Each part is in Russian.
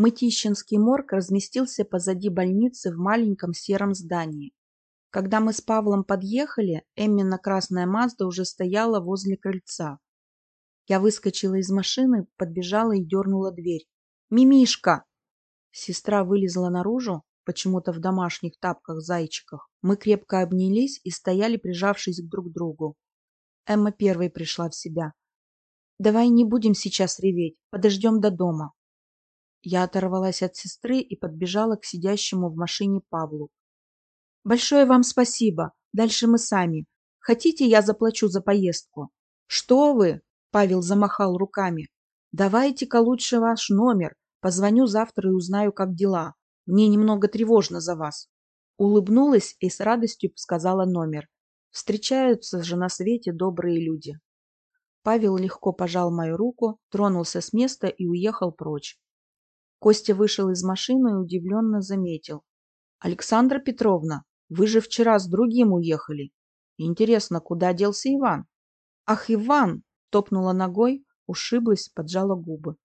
Мытищинский морг разместился позади больницы в маленьком сером здании. Когда мы с Павлом подъехали, Эммина красная Мазда уже стояла возле крыльца. Я выскочила из машины, подбежала и дернула дверь. «Мимишка!» Сестра вылезла наружу, почему-то в домашних тапках-зайчиках. Мы крепко обнялись и стояли, прижавшись друг к другу. Эмма первой пришла в себя. «Давай не будем сейчас реветь, подождем до дома». Я оторвалась от сестры и подбежала к сидящему в машине Павлу. «Большое вам спасибо. Дальше мы сами. Хотите, я заплачу за поездку?» «Что вы?» — Павел замахал руками. «Давайте-ка лучше ваш номер. Позвоню завтра и узнаю, как дела. Мне немного тревожно за вас». Улыбнулась и с радостью сказала номер. Встречаются же на свете добрые люди. Павел легко пожал мою руку, тронулся с места и уехал прочь. Костя вышел из машины и удивленно заметил. «Александра Петровна, вы же вчера с другим уехали. Интересно, куда делся Иван?» «Ах, Иван!» — топнула ногой, ушиблась, поджала губы.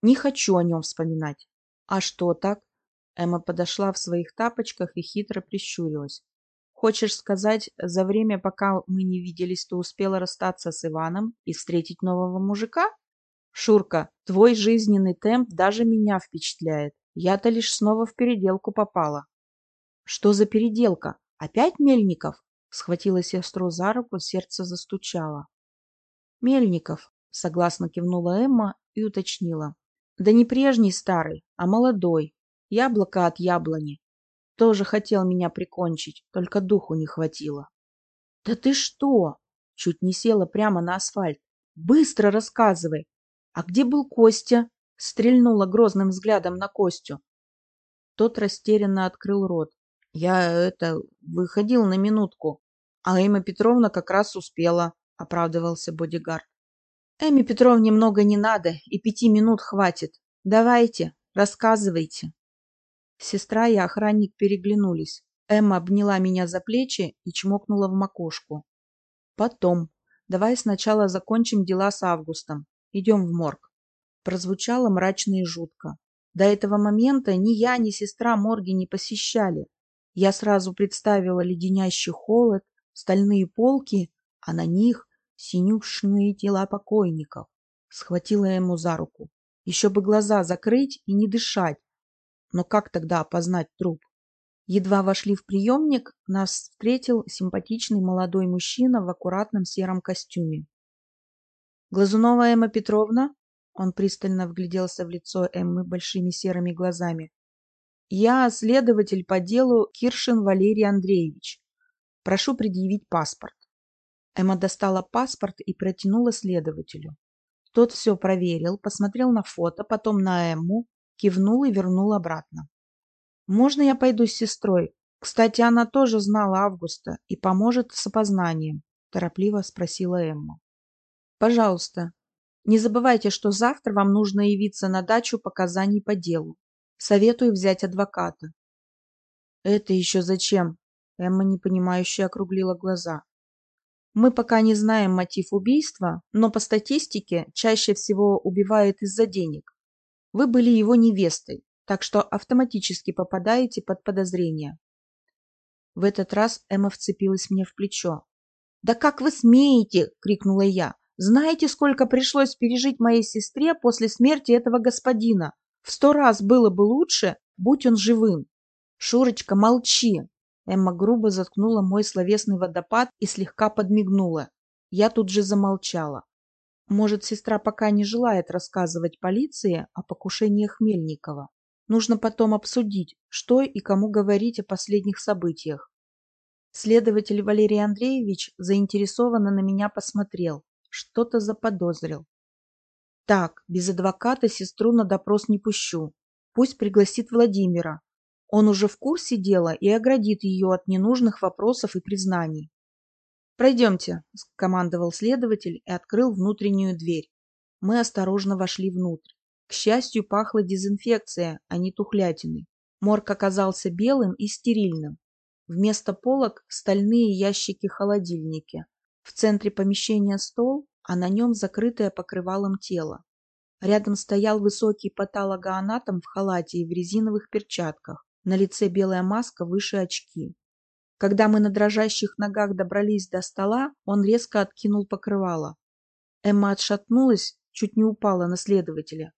«Не хочу о нем вспоминать». «А что так?» Эмма подошла в своих тапочках и хитро прищурилась. «Хочешь сказать, за время, пока мы не виделись, ты успела расстаться с Иваном и встретить нового мужика?» Шурка, твой жизненный темп даже меня впечатляет. Я-то лишь снова в переделку попала. Что за переделка? Опять Мельников? Схватила сестру за руку, сердце застучало. Мельников, согласно кивнула Эмма и уточнила. Да не прежний старый, а молодой. Яблоко от яблони. Тоже хотел меня прикончить, только духу не хватило. Да ты что? Чуть не села прямо на асфальт. Быстро рассказывай, «А где был Костя?» — стрельнула грозным взглядом на Костю. Тот растерянно открыл рот. «Я, это, выходил на минутку, а Эмма Петровна как раз успела», — оправдывался бодигард. «Эмме Петровне много не надо, и пяти минут хватит. Давайте, рассказывайте». Сестра и охранник переглянулись. Эмма обняла меня за плечи и чмокнула в макушку. «Потом. Давай сначала закончим дела с Августом. Идем в морг. Прозвучало мрачно и жутко. До этого момента ни я, ни сестра морги не посещали. Я сразу представила леденящий холод, стальные полки, а на них синюшные тела покойников. Схватила ему за руку. Еще бы глаза закрыть и не дышать. Но как тогда опознать труп? Едва вошли в приемник, нас встретил симпатичный молодой мужчина в аккуратном сером костюме. Глазунова Эмма Петровна? Он пристально вгляделся в лицо Эммы большими серыми глазами. Я следователь по делу Киршин Валерий Андреевич. Прошу предъявить паспорт. Эмма достала паспорт и протянула следователю. Тот все проверил, посмотрел на фото, потом на Эмму, кивнул и вернул обратно. «Можно я пойду с сестрой? Кстати, она тоже знала Августа и поможет с опознанием», – торопливо спросила Эмма. Пожалуйста, не забывайте, что завтра вам нужно явиться на дачу показаний по делу. Советую взять адвоката. Это еще зачем? Эмма непонимающе округлила глаза. Мы пока не знаем мотив убийства, но по статистике чаще всего убивают из-за денег. Вы были его невестой, так что автоматически попадаете под подозрение. В этот раз Эмма вцепилась мне в плечо. «Да как вы смеете!» — крикнула я. Знаете, сколько пришлось пережить моей сестре после смерти этого господина? В сто раз было бы лучше, будь он живым. Шурочка, молчи. Эмма грубо заткнула мой словесный водопад и слегка подмигнула. Я тут же замолчала. Может, сестра пока не желает рассказывать полиции о покушениях Мельникова. Нужно потом обсудить, что и кому говорить о последних событиях. Следователь Валерий Андреевич заинтересованно на меня посмотрел, что-то заподозрил. Так, без адвоката сестру на допрос не пущу. Пусть пригласит Владимира. Он уже в курсе дела и оградит ее от ненужных вопросов и признаний. «Пройдемте», – скомандовал следователь и открыл внутреннюю дверь. Мы осторожно вошли внутрь. К счастью, пахло дезинфекцией, а не тухлятиной. Морг оказался белым и стерильным. Вместо полок – стальные ящики-холодильники. В центре помещения стол, а на нем закрытое покрывалом тело. Рядом стоял высокий патологоанатом в халате и в резиновых перчатках. На лице белая маска, выше очки. Когда мы на дрожащих ногах добрались до стола, он резко откинул покрывало. Эмма отшатнулась, чуть не упала на следователя.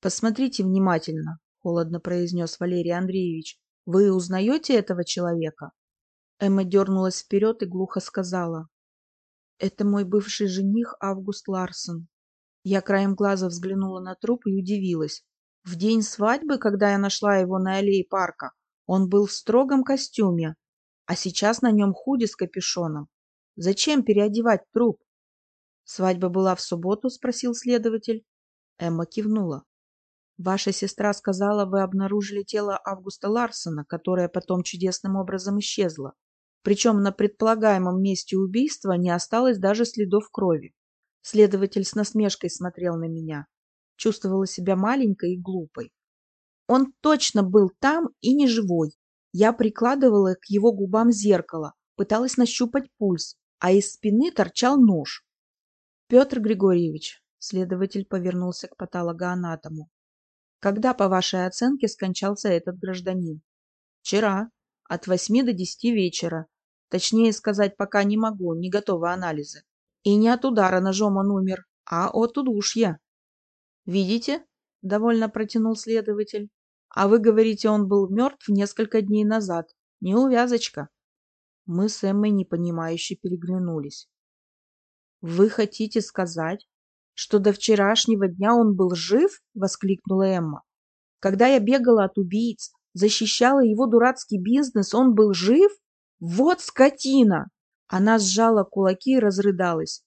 «Посмотрите внимательно», — холодно произнес Валерий Андреевич. «Вы узнаете этого человека?» Эмма дернулась вперед и глухо сказала. «Это мой бывший жених Август Ларсон». Я краем глаза взглянула на труп и удивилась. В день свадьбы, когда я нашла его на аллее парка, он был в строгом костюме, а сейчас на нем худи с капюшоном. Зачем переодевать труп? Свадьба была в субботу, спросил следователь. Эмма кивнула. Ваша сестра сказала, вы обнаружили тело Августа Ларсона, которое потом чудесным образом исчезло. Причем на предполагаемом месте убийства не осталось даже следов крови. Следователь с насмешкой смотрел на меня. Чувствовала себя маленькой и глупой. Он точно был там и не живой. Я прикладывала к его губам зеркало, пыталась нащупать пульс, а из спины торчал нож. Петр Григорьевич, следователь повернулся к патологоанатому. Когда, по вашей оценке, скончался этот гражданин? Вчера, от восьми до десяти вечера. Точнее сказать пока не могу, не готовы анализы. И не от удара ножом он умер, а от удушья. Видите? Довольно протянул следователь. А вы говорите, он был мертв несколько дней назад. Неувязочка. Мы с Эммой непонимающе переглянулись. Вы хотите сказать, что до вчерашнего дня он был жив? Воскликнула Эмма. Когда я бегала от убийц, защищала его дурацкий бизнес, он был жив? Вот скотина! Она сжала кулаки и разрыдалась.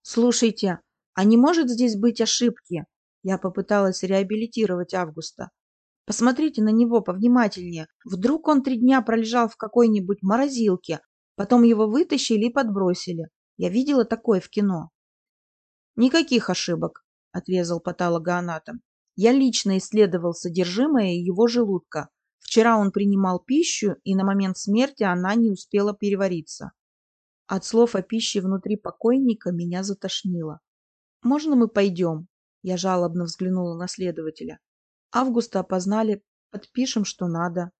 Слушайте, а не может здесь быть ошибки? Я попыталась реабилитировать Августа. Посмотрите на него повнимательнее. Вдруг он три дня пролежал в какой-нибудь морозилке, потом его вытащили и подбросили. Я видела такое в кино. Никаких ошибок, отрезал патологоанатом. Я лично исследовал содержимое его желудка. Вчера он принимал пищу, и на момент смерти она не успела перевариться. От слов о пище внутри покойника меня затошнило. «Можно мы пойдем?» Я жалобно взглянула на следователя. Августа опознали, подпишем, что надо.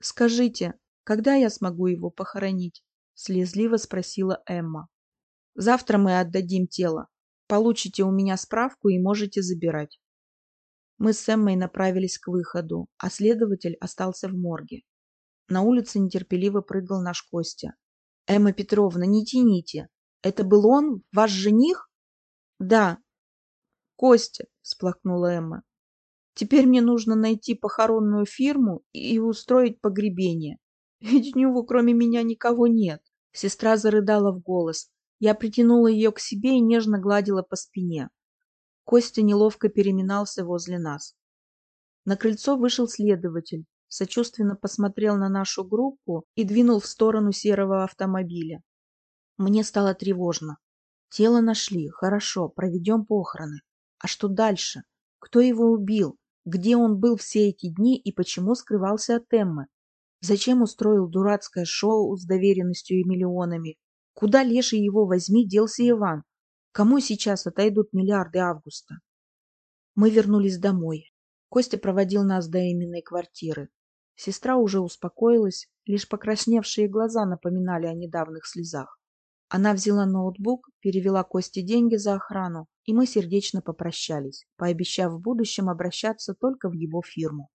Скажите, когда я смогу его похоронить? Слезливо спросила Эмма. Завтра мы отдадим тело. Получите у меня справку и можете забирать. Мы с Эммой направились к выходу, а следователь остался в морге. На улице нетерпеливо прыгал наш Костя. «Эмма Петровна, не тяните! Это был он, ваш жених?» «Да». «Костя», — всплакнула Эмма, Теперь мне нужно найти похоронную фирму и устроить погребение. Ведь у него кроме меня никого нет. Сестра зарыдала в голос. Я притянула ее к себе и нежно гладила по спине. Костя неловко переминался возле нас. На крыльцо вышел следователь, сочувственно посмотрел на нашу группу и двинул в сторону серого автомобиля. Мне стало тревожно. Тело нашли, хорошо, проведем похороны. А что дальше? Кто его убил? Где он был все эти дни и почему скрывался от Эммы? Зачем устроил дурацкое шоу с доверенностью и миллионами? Куда леший его возьми делся Иван? Кому сейчас отойдут миллиарды августа? Мы вернулись домой. Костя проводил нас до Эминой квартиры. Сестра уже успокоилась, лишь покрасневшие глаза напоминали о недавних слезах. Она взяла ноутбук, перевела Косте деньги за охрану, и мы сердечно попрощались, пообещав в будущем обращаться только в его фирму.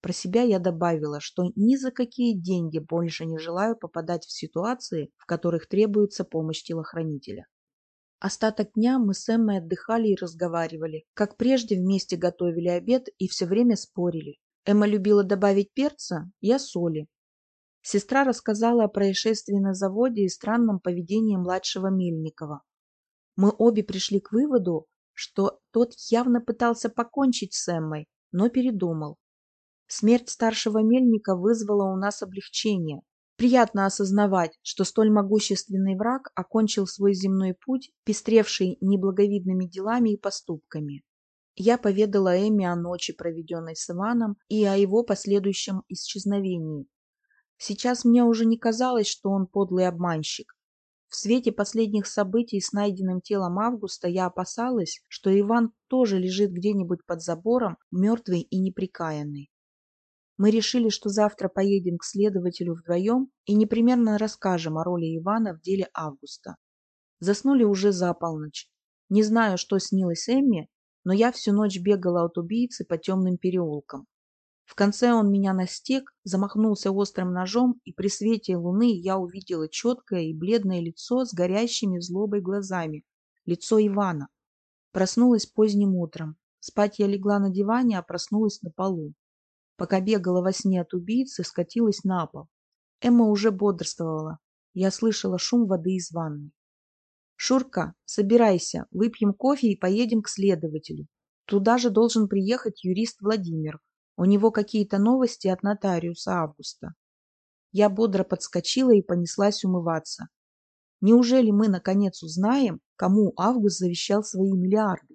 Про себя я добавила, что ни за какие деньги больше не желаю попадать в ситуации, в которых требуется помощь телохранителя. Остаток дня мы с Эммой отдыхали и разговаривали. Как прежде, вместе готовили обед и все время спорили. Эмма любила добавить перца, я соли. Сестра рассказала о происшествии на заводе и странном поведении младшего Мельникова. Мы обе пришли к выводу, что тот явно пытался покончить с Эммой, но передумал. Смерть старшего Мельника вызвала у нас облегчение. Приятно осознавать, что столь могущественный враг окончил свой земной путь, пестревший неблаговидными делами и поступками. Я поведала Эмме о ночи, проведенной с Иваном, и о его последующем исчезновении. Сейчас мне уже не казалось, что он подлый обманщик. В свете последних событий с найденным телом Августа я опасалась, что Иван тоже лежит где-нибудь под забором, мертвый и неприкаянный. Мы решили, что завтра поедем к следователю вдвоем и непременно расскажем о роли Ивана в деле Августа. Заснули уже за полночь. Не знаю, что снилось Эмме, но я всю ночь бегала от убийцы по темным переулкам. В конце он меня настиг, замахнулся острым ножом, и при свете луны я увидела четкое и бледное лицо с горящими злобой глазами. Лицо Ивана. Проснулась поздним утром. Спать я легла на диване, а проснулась на полу. Пока бегала во сне от убийцы, скатилась на пол. Эмма уже бодрствовала. Я слышала шум воды из ванной. «Шурка, собирайся, выпьем кофе и поедем к следователю. Туда же должен приехать юрист Владимир. У него какие-то новости от нотариуса Августа. Я бодро подскочила и понеслась умываться. Неужели мы наконец узнаем, кому Август завещал свои миллиарды?